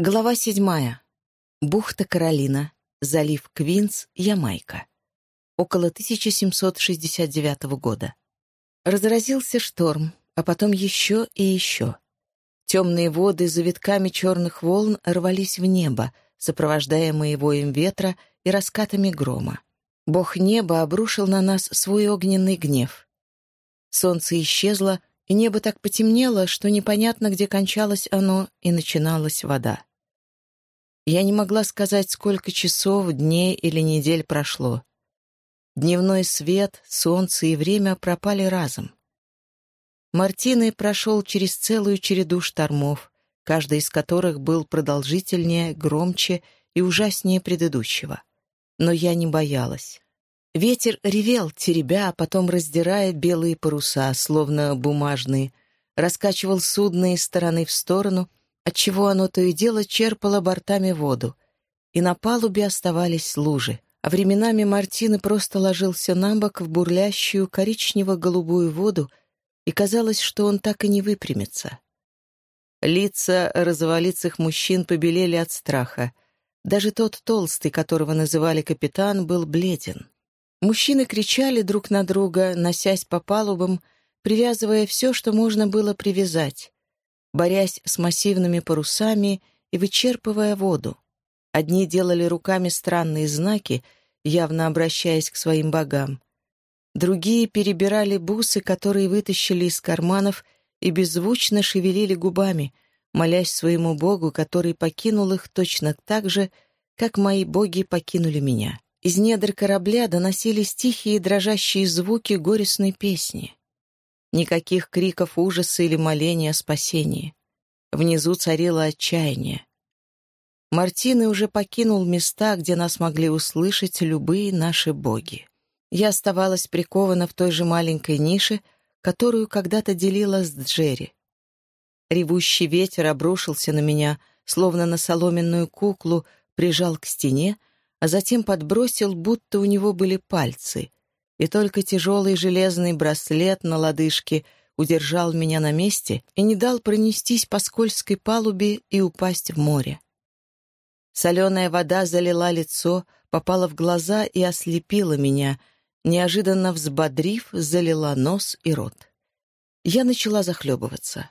Глава седьмая. Бухта Каролина. Залив Квинс, Ямайка. Около 1769 года. Разразился шторм, а потом еще и еще. Темные воды за витками черных волн рвались в небо, сопровождаемые воем ветра и раскатами грома. Бог неба обрушил на нас свой огненный гнев. Солнце исчезло, и небо так потемнело, что непонятно, где кончалось оно и начиналась вода. Я не могла сказать, сколько часов, дней или недель прошло. Дневной свет, солнце и время пропали разом. Мартины прошел через целую череду штормов, каждый из которых был продолжительнее, громче и ужаснее предыдущего. Но я не боялась. Ветер ревел, теребя, а потом раздирая белые паруса, словно бумажные, раскачивал судно из стороны в сторону, отчего оно то и дело черпало бортами воду, и на палубе оставались лужи, а временами Мартины просто ложился на бок в бурлящую коричнево-голубую воду, и казалось, что он так и не выпрямится. Лица розоволицых мужчин побелели от страха. Даже тот толстый, которого называли капитан, был бледен. Мужчины кричали друг на друга, носясь по палубам, привязывая все, что можно было привязать, борясь с массивными парусами и вычерпывая воду. Одни делали руками странные знаки, явно обращаясь к своим богам. Другие перебирали бусы, которые вытащили из карманов, и беззвучно шевелили губами, молясь своему богу, который покинул их точно так же, как мои боги покинули меня. Из недр корабля доносились тихие дрожащие звуки горестной песни. Никаких криков ужаса или моления о спасении. Внизу царило отчаяние. Мартины уже покинул места, где нас могли услышать любые наши боги. Я оставалась прикована в той же маленькой нише, которую когда-то делила с Джерри. Ревущий ветер обрушился на меня, словно на соломенную куклу, прижал к стене, а затем подбросил, будто у него были пальцы, и только тяжелый железный браслет на лодыжке удержал меня на месте и не дал пронестись по скользкой палубе и упасть в море. Соленая вода залила лицо, попала в глаза и ослепила меня, неожиданно взбодрив, залила нос и рот. Я начала захлебываться.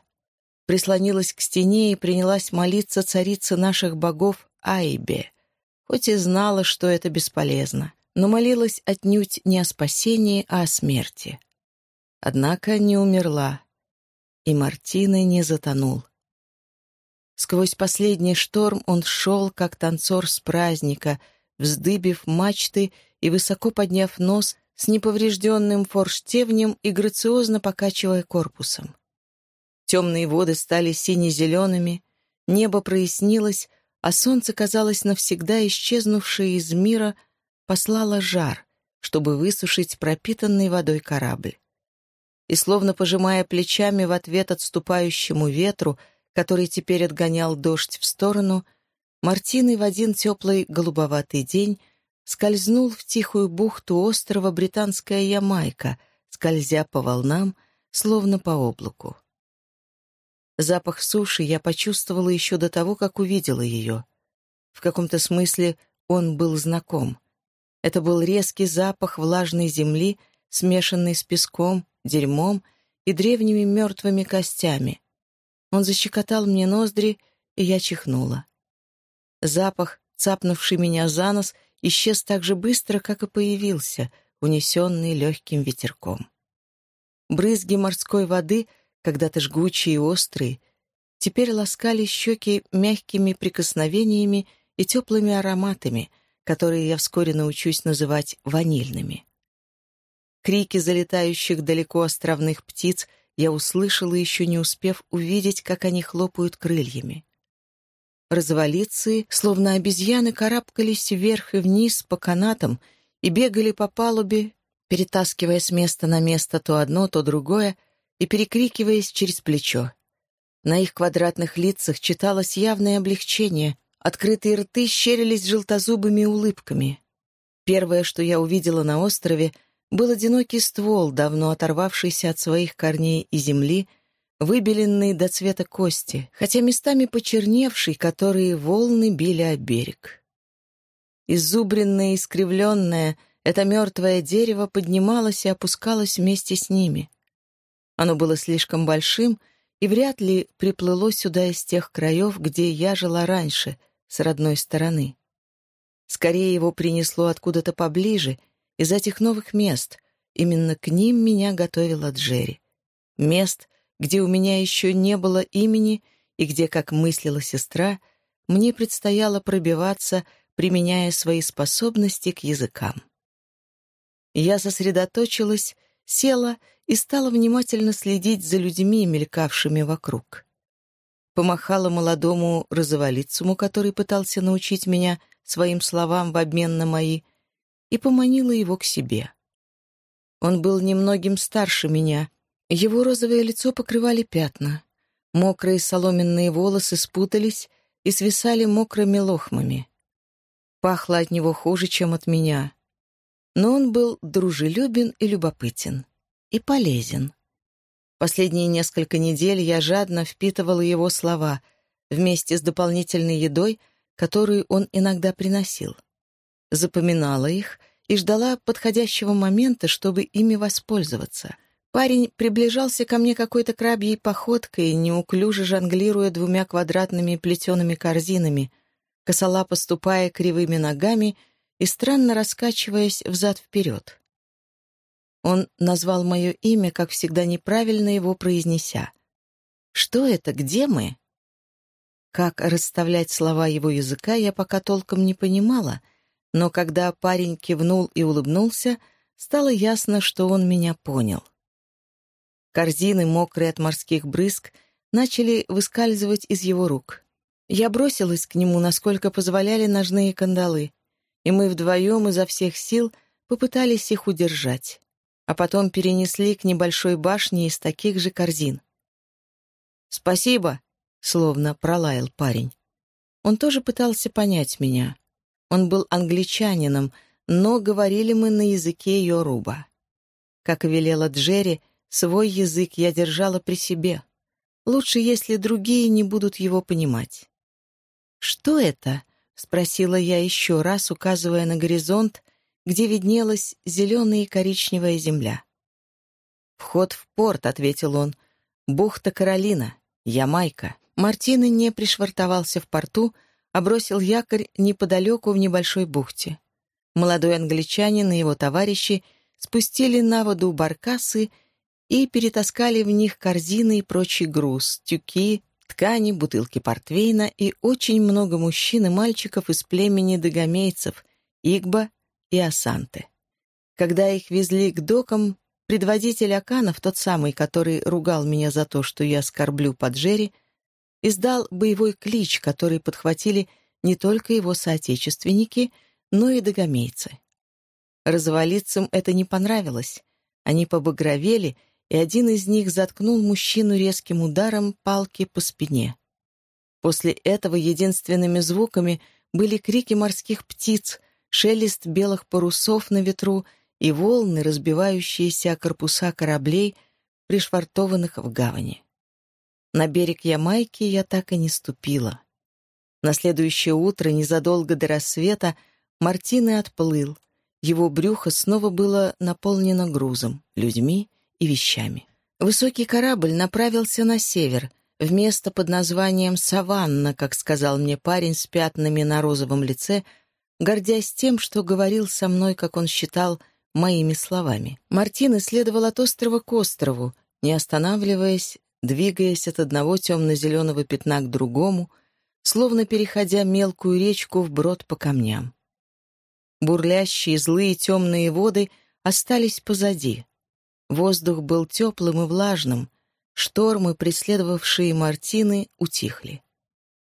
Прислонилась к стене и принялась молиться царице наших богов Айбе — хоть и знала, что это бесполезно, но молилась отнюдь не о спасении, а о смерти. Однако не умерла, и Мартины не затонул. Сквозь последний шторм он шел, как танцор с праздника, вздыбив мачты и высоко подняв нос с неповрежденным форштевнем и грациозно покачивая корпусом. Темные воды стали сине-зелеными, небо прояснилось, а солнце, казалось, навсегда исчезнувшее из мира, послало жар, чтобы высушить пропитанный водой корабль. И, словно пожимая плечами в ответ отступающему ветру, который теперь отгонял дождь в сторону, Мартиной в один теплый голубоватый день скользнул в тихую бухту острова Британская Ямайка, скользя по волнам, словно по облаку. Запах суши я почувствовала еще до того, как увидела ее. В каком-то смысле он был знаком. Это был резкий запах влажной земли, смешанный с песком, дерьмом и древними мертвыми костями. Он защекотал мне ноздри, и я чихнула. Запах, цапнувший меня за нос, исчез так же быстро, как и появился, унесенный легким ветерком. Брызги морской воды — когда-то жгучие и острые, теперь ласкали щеки мягкими прикосновениями и теплыми ароматами, которые я вскоре научусь называть ванильными. Крики залетающих далеко островных птиц я услышала, еще не успев увидеть, как они хлопают крыльями. Развалицы, словно обезьяны, карабкались вверх и вниз по канатам и бегали по палубе, перетаскивая с места на место то одно, то другое, и перекрикиваясь через плечо. На их квадратных лицах читалось явное облегчение, открытые рты щерились желтозубыми улыбками. Первое, что я увидела на острове, был одинокий ствол, давно оторвавшийся от своих корней и земли, выбеленный до цвета кости, хотя местами почерневший, которые волны били о берег. Изубренное и искривленное, это мертвое дерево поднималось и опускалось вместе с ними. Оно было слишком большим и вряд ли приплыло сюда из тех краев, где я жила раньше, с родной стороны. Скорее его принесло откуда-то поближе, из этих новых мест. Именно к ним меня готовила Джерри. Мест, где у меня еще не было имени и где, как мыслила сестра, мне предстояло пробиваться, применяя свои способности к языкам. Я сосредоточилась, села и стала внимательно следить за людьми, мелькавшими вокруг. Помахала молодому розоволицому, который пытался научить меня своим словам в обмен на мои, и поманила его к себе. Он был немногим старше меня, его розовое лицо покрывали пятна. Мокрые соломенные волосы спутались и свисали мокрыми лохмами. Пахло от него хуже, чем от меня. Но он был дружелюбен и любопытен. И полезен. Последние несколько недель я жадно впитывала его слова вместе с дополнительной едой, которую он иногда приносил. Запоминала их и ждала подходящего момента, чтобы ими воспользоваться. Парень приближался ко мне какой-то крабьей походкой, неуклюже жонглируя двумя квадратными плетеными корзинами, косолапо ступая кривыми ногами и странно раскачиваясь взад-вперед. Он назвал мое имя, как всегда неправильно его произнеся. «Что это? Где мы?» Как расставлять слова его языка, я пока толком не понимала, но когда парень кивнул и улыбнулся, стало ясно, что он меня понял. Корзины, мокрые от морских брызг, начали выскальзывать из его рук. Я бросилась к нему, насколько позволяли ножные кандалы, и мы вдвоем изо всех сил попытались их удержать, а потом перенесли к небольшой башне из таких же корзин. «Спасибо!» — словно пролаял парень. Он тоже пытался понять меня. Он был англичанином, но говорили мы на языке Йоруба. Как велела Джерри, Свой язык я держала при себе. Лучше, если другие не будут его понимать. «Что это?» — спросила я еще раз, указывая на горизонт, где виднелась зеленая и коричневая земля. «Вход в порт», — ответил он. «Бухта Каролина, Ямайка». Мартина не пришвартовался в порту, а бросил якорь неподалеку в небольшой бухте. Молодой англичанин и его товарищи спустили на воду баркасы и перетаскали в них корзины и прочий груз, тюки, ткани, бутылки портвейна и очень много мужчин и мальчиков из племени догомейцев, Игба и Асанты. Когда их везли к докам, предводитель Аканов, тот самый, который ругал меня за то, что я скорблю под Джерри, издал боевой клич, который подхватили не только его соотечественники, но и догомейцы. Развалицам это не понравилось. Они побагровели и один из них заткнул мужчину резким ударом палки по спине. После этого единственными звуками были крики морских птиц, шелест белых парусов на ветру и волны, разбивающиеся о корпуса кораблей, пришвартованных в гавани. На берег Ямайки я так и не ступила. На следующее утро, незадолго до рассвета, Мартины отплыл. Его брюхо снова было наполнено грузом, людьми и вещами. Высокий корабль направился на север, в место под названием «Саванна», как сказал мне парень с пятнами на розовом лице, гордясь тем, что говорил со мной, как он считал, моими словами. Мартин исследовал от острова к острову, не останавливаясь, двигаясь от одного темно-зеленого пятна к другому, словно переходя мелкую речку вброд по камням. Бурлящие злые темные воды остались позади. Воздух был теплым и влажным, штормы, преследовавшие Мартины, утихли.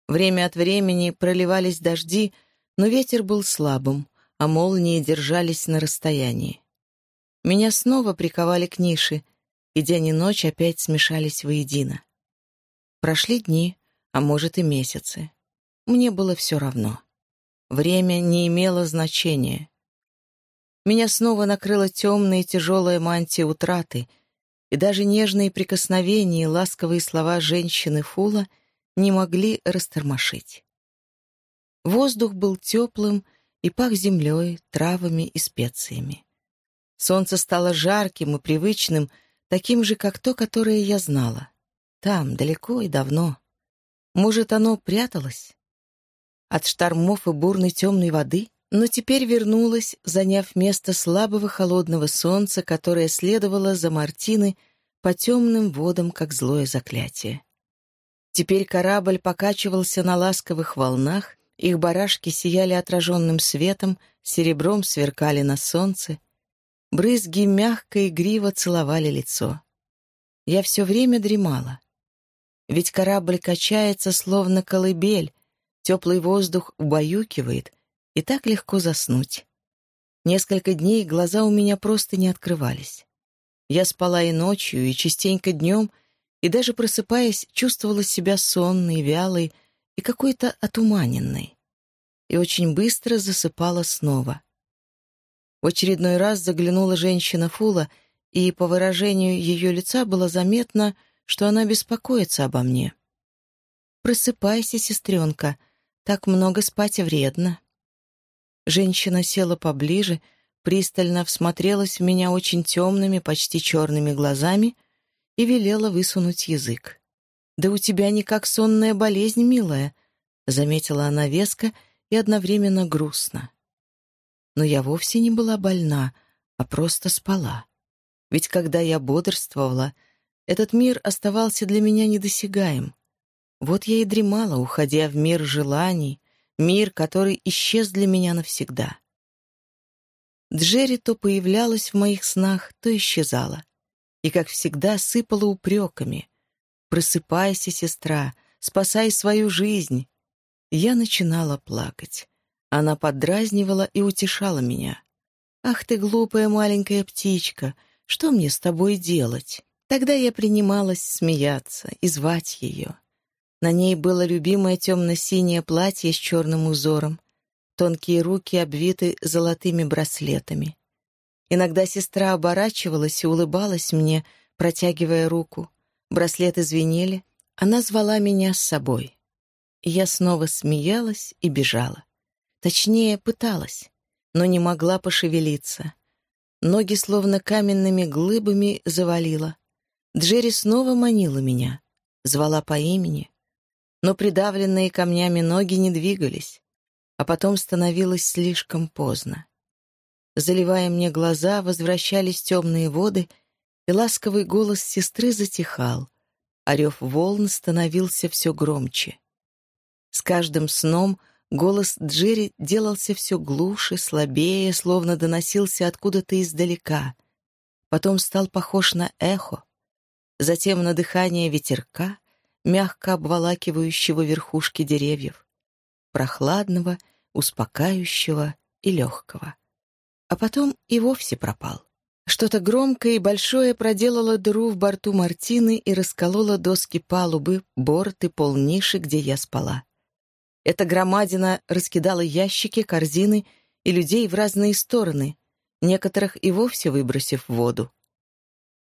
Время от времени проливались дожди, но ветер был слабым, а молнии держались на расстоянии. Меня снова приковали к нише, и день и ночь опять смешались воедино. Прошли дни, а может и месяцы. Мне было все равно. Время не имело значения. Меня снова накрыла темная и тяжелая мантия утраты, и даже нежные прикосновения и ласковые слова женщины Фула не могли растормошить. Воздух был теплым и пах землей, травами и специями. Солнце стало жарким и привычным, таким же, как то, которое я знала. Там, далеко и давно. Может, оно пряталось? От штормов и бурной темной воды? Но теперь вернулось, заняв место слабого холодного солнца, которое следовало за Мартины по темным водам, как злое заклятие. Теперь корабль покачивался на ласковых волнах, их барашки сияли отраженным светом, серебром сверкали на солнце, брызги мягко и игриво целовали лицо. Я все время дремала. Ведь корабль качается, словно колыбель, теплый воздух убаюкивает, и так легко заснуть. Несколько дней глаза у меня просто не открывались. Я спала и ночью, и частенько днем, и даже просыпаясь, чувствовала себя сонной, вялой и какой-то отуманенной. И очень быстро засыпала снова. В очередной раз заглянула женщина Фула, и по выражению ее лица было заметно, что она беспокоится обо мне. «Просыпайся, сестренка, так много спать вредно». Женщина села поближе, пристально всмотрелась в меня очень темными, почти черными глазами и велела высунуть язык. «Да у тебя не как сонная болезнь, милая», — заметила она веско и одновременно грустно. Но я вовсе не была больна, а просто спала. Ведь когда я бодрствовала, этот мир оставался для меня недосягаем. Вот я и дремала, уходя в мир желаний, мир, который исчез для меня навсегда. Джерри то появлялась в моих снах, то исчезала. И, как всегда, сыпала упреками. «Просыпайся, сестра, спасай свою жизнь». Я начинала плакать. Она подразнивала и утешала меня. «Ах ты, глупая маленькая птичка, что мне с тобой делать?» Тогда я принималась смеяться и звать ее. На ней было любимое темно-синее платье с черным узором. Тонкие руки обвиты золотыми браслетами. Иногда сестра оборачивалась и улыбалась мне, протягивая руку. Браслеты звенели. Она звала меня с собой. я снова смеялась и бежала. Точнее, пыталась, но не могла пошевелиться. Ноги словно каменными глыбами завалила. Джерри снова манила меня, звала по имени, но придавленные камнями ноги не двигались, а потом становилось слишком поздно. Заливая мне глаза, возвращались темные воды, и ласковый голос сестры затихал, а волн становился все громче. С каждым сном голос Джерри делался все глуше, слабее, словно доносился откуда-то издалека. Потом стал похож на эхо, затем на дыхание ветерка, мягко обволакивающего верхушки деревьев, прохладного, успокаивающего и легкого. А потом и вовсе пропал. Что-то громкое и большое проделало дыру в борту Мартины и раскололо доски палубы, борт и пол где я спала. Эта громадина раскидала ящики, корзины и людей в разные стороны, некоторых и вовсе выбросив в воду.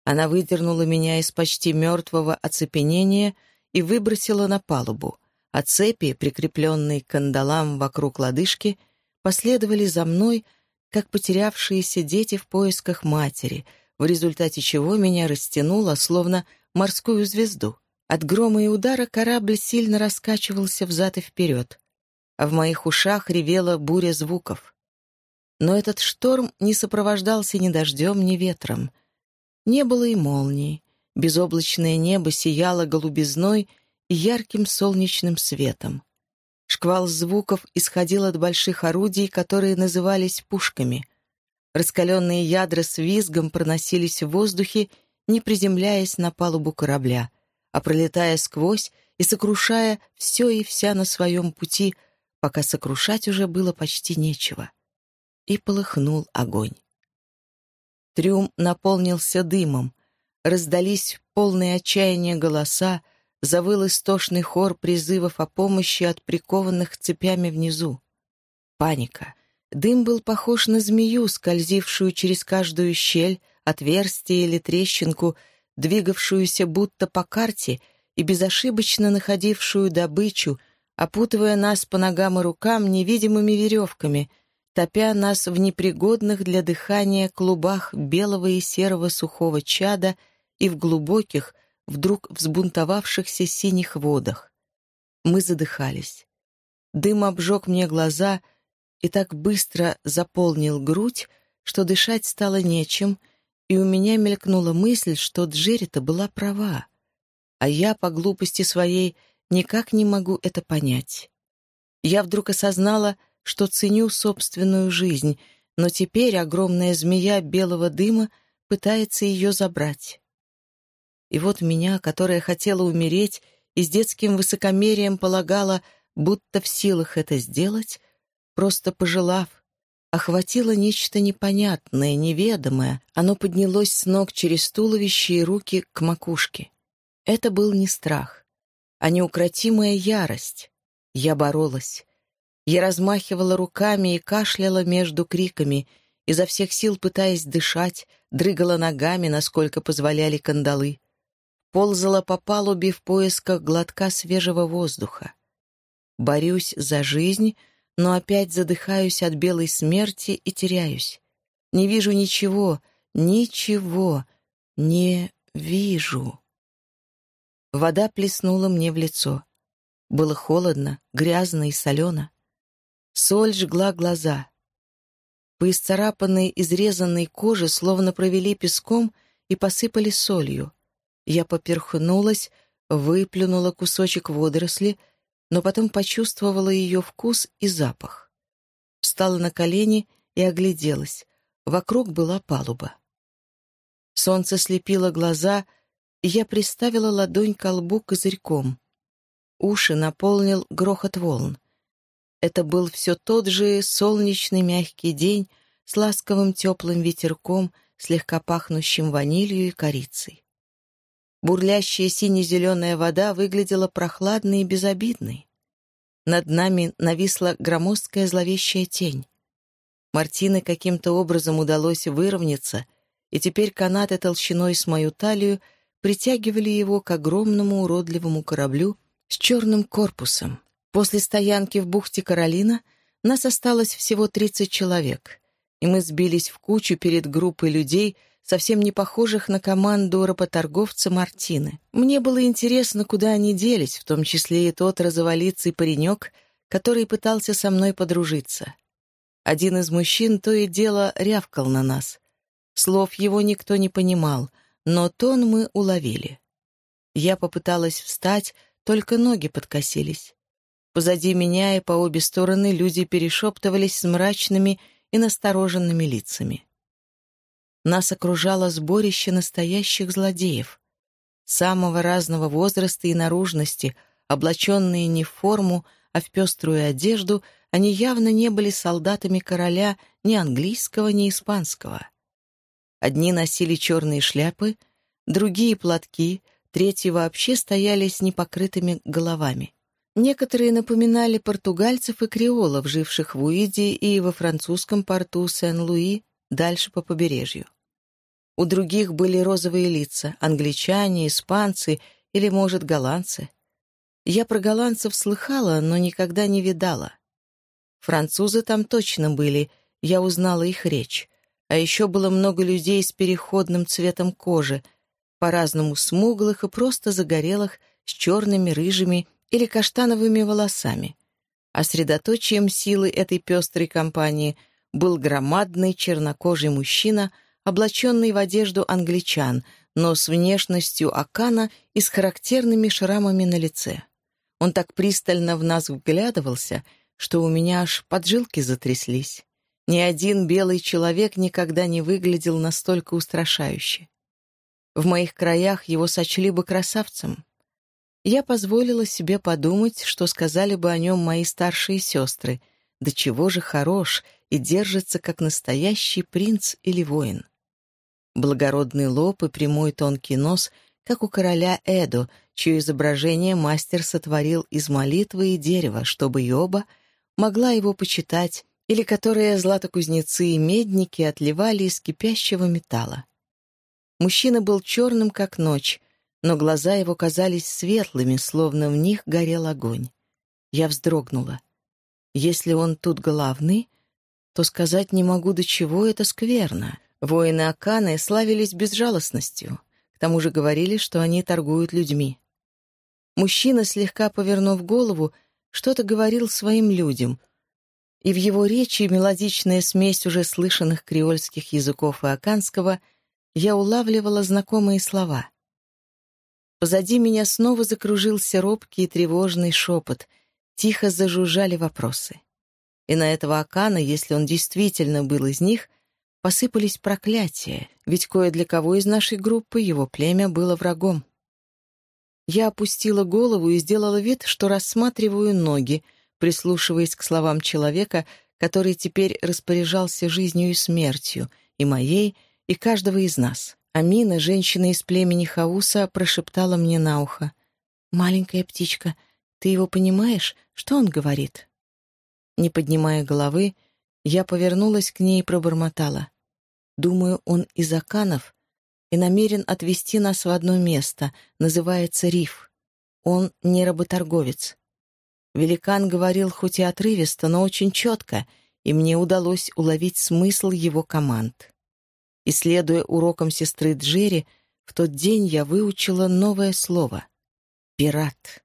Она выдернула меня из почти мертвого оцепенения и выбросила на палубу, а цепи, прикрепленные к кандалам вокруг лодыжки, последовали за мной, как потерявшиеся дети в поисках матери, в результате чего меня растянуло, словно морскую звезду. От грома и удара корабль сильно раскачивался взад и вперед, а в моих ушах ревела буря звуков. Но этот шторм не сопровождался ни дождем, ни ветром — не было и молнии. Безоблачное небо сияло голубизной и ярким солнечным светом. Шквал звуков исходил от больших орудий, которые назывались пушками. Раскаленные ядра с визгом проносились в воздухе, не приземляясь на палубу корабля, а пролетая сквозь и сокрушая все и вся на своем пути, пока сокрушать уже было почти нечего. И полыхнул огонь. Трюм наполнился дымом. Раздались полные отчаяния голоса, завыл истошный хор призывов о помощи от прикованных цепями внизу. Паника. Дым был похож на змею, скользившую через каждую щель, отверстие или трещинку, двигавшуюся будто по карте и безошибочно находившую добычу, опутывая нас по ногам и рукам невидимыми веревками, топя нас в непригодных для дыхания клубах белого и серого сухого чада и в глубоких, вдруг взбунтовавшихся синих водах. Мы задыхались. Дым обжег мне глаза и так быстро заполнил грудь, что дышать стало нечем, и у меня мелькнула мысль, что Джеррита была права, а я по глупости своей никак не могу это понять. Я вдруг осознала, что ценю собственную жизнь, но теперь огромная змея белого дыма пытается ее забрать. И вот меня, которая хотела умереть и с детским высокомерием полагала, будто в силах это сделать, просто пожелав, охватило нечто непонятное, неведомое. Оно поднялось с ног через туловище и руки к макушке. Это был не страх, а неукротимая ярость. Я боролась. Я размахивала руками и кашляла между криками, изо всех сил пытаясь дышать, дрыгала ногами, насколько позволяли кандалы. Ползала по палубе в поисках глотка свежего воздуха. Борюсь за жизнь — но опять задыхаюсь от белой смерти и теряюсь. Не вижу ничего, ничего, не вижу. Вода плеснула мне в лицо. Было холодно, грязно и солено. Соль жгла глаза. По исцарапанной, изрезанной коже словно провели песком и посыпали солью. Я поперхнулась, выплюнула кусочек водоросли — но потом почувствовала ее вкус и запах. Встала на колени и огляделась. Вокруг была палуба. Солнце слепило глаза, и я приставила ладонь к лбу козырьком. Уши наполнил грохот волн. Это был все тот же солнечный мягкий день с ласковым теплым ветерком, слегка пахнущим ванилью и корицей. Бурлящая сине-зеленая вода выглядела прохладной и безобидной. Над нами нависла громоздкая зловещая тень. Мартины каким-то образом удалось выровняться, и теперь канаты толщиной с мою талию притягивали его к огромному уродливому кораблю с черным корпусом. После стоянки в бухте Каролина нас осталось всего 30 человек, и мы сбились в кучу перед группой людей — совсем не похожих на команду работорговца Мартины. Мне было интересно, куда они делись, в том числе и тот розоволицый паренек, который пытался со мной подружиться. Один из мужчин то и дело рявкал на нас. Слов его никто не понимал, но тон мы уловили. Я попыталась встать, только ноги подкосились. Позади меня и по обе стороны люди перешептывались с мрачными и настороженными лицами. Нас окружало сборище настоящих злодеев. Самого разного возраста и наружности, облаченные не в форму, а в пеструю одежду, они явно не были солдатами короля ни английского, ни испанского. Одни носили черные шляпы, другие — платки, третьи вообще стояли с непокрытыми головами. Некоторые напоминали португальцев и креолов, живших в Уиде и во французском порту Сен-Луи, дальше по побережью. У других были розовые лица — англичане, испанцы или, может, голландцы. Я про голландцев слыхала, но никогда не видала. Французы там точно были, я узнала их речь. А еще было много людей с переходным цветом кожи, по-разному смуглых и просто загорелых, с черными, рыжими или каштановыми волосами. А средоточием силы этой пестрой компании был громадный чернокожий мужчина — облаченный в одежду англичан, но с внешностью Акана и с характерными шрамами на лице. Он так пристально в нас вглядывался, что у меня аж поджилки затряслись. Ни один белый человек никогда не выглядел настолько устрашающе. В моих краях его сочли бы красавцем. Я позволила себе подумать, что сказали бы о нем мои старшие сестры, до чего же хорош и держится, как настоящий принц или воин благородный лоб и прямой тонкий нос, как у короля Эдо, чье изображение мастер сотворил из молитвы и дерева, чтобы Йоба могла его почитать, или которые златокузнецы и медники отливали из кипящего металла. Мужчина был черным, как ночь, но глаза его казались светлыми, словно в них горел огонь. Я вздрогнула. Если он тут главный, то сказать не могу, до чего это скверно. Воины Аканы славились безжалостностью. К тому же говорили, что они торгуют людьми. Мужчина, слегка повернув голову, что-то говорил своим людям, и в его речи мелодичная смесь уже слышанных креольских языков и аканского я улавливала знакомые слова. Позади меня снова закружился робкий и тревожный шепот, тихо зажужжали вопросы. И на этого Акана, если он действительно был из них, посыпались проклятия, ведь кое для кого из нашей группы его племя было врагом. Я опустила голову и сделала вид, что рассматриваю ноги, прислушиваясь к словам человека, который теперь распоряжался жизнью и смертью, и моей, и каждого из нас. Амина, женщина из племени Хауса, прошептала мне на ухо. «Маленькая птичка, ты его понимаешь? Что он говорит?» Не поднимая головы, я повернулась к ней и пробормотала. «Думаю, он из Аканов и намерен отвезти нас в одно место, называется Риф. Он не работорговец». Великан говорил хоть и отрывисто, но очень четко, и мне удалось уловить смысл его команд. Исследуя урокам сестры Джерри, в тот день я выучила новое слово — «пират».